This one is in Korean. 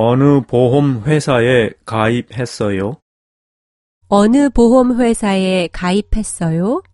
어느 보험회사에 가입했어요? 어느 보험회사에 가입했어요?